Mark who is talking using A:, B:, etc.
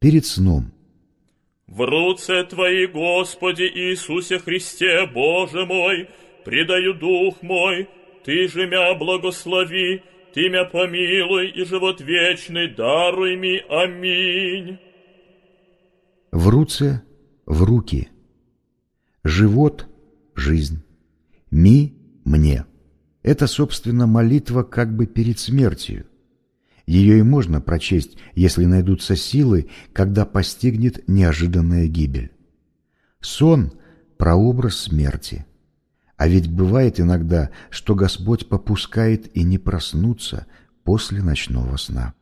A: Перед сном.
B: В руце Твои, Господи Иисусе Христе, Боже мой, предаю дух мой, Ты же мя благослови, Ты мя помилуй, и живот вечный даруй ми. Аминь.
A: В руце, в руки. Живот — жизнь. Ми — мне. Это, собственно, молитва как бы перед смертью. Ее и можно прочесть, если найдутся силы, когда постигнет неожиданная гибель. Сон – прообраз смерти. А ведь бывает иногда, что Господь попускает и не проснуться после ночного сна.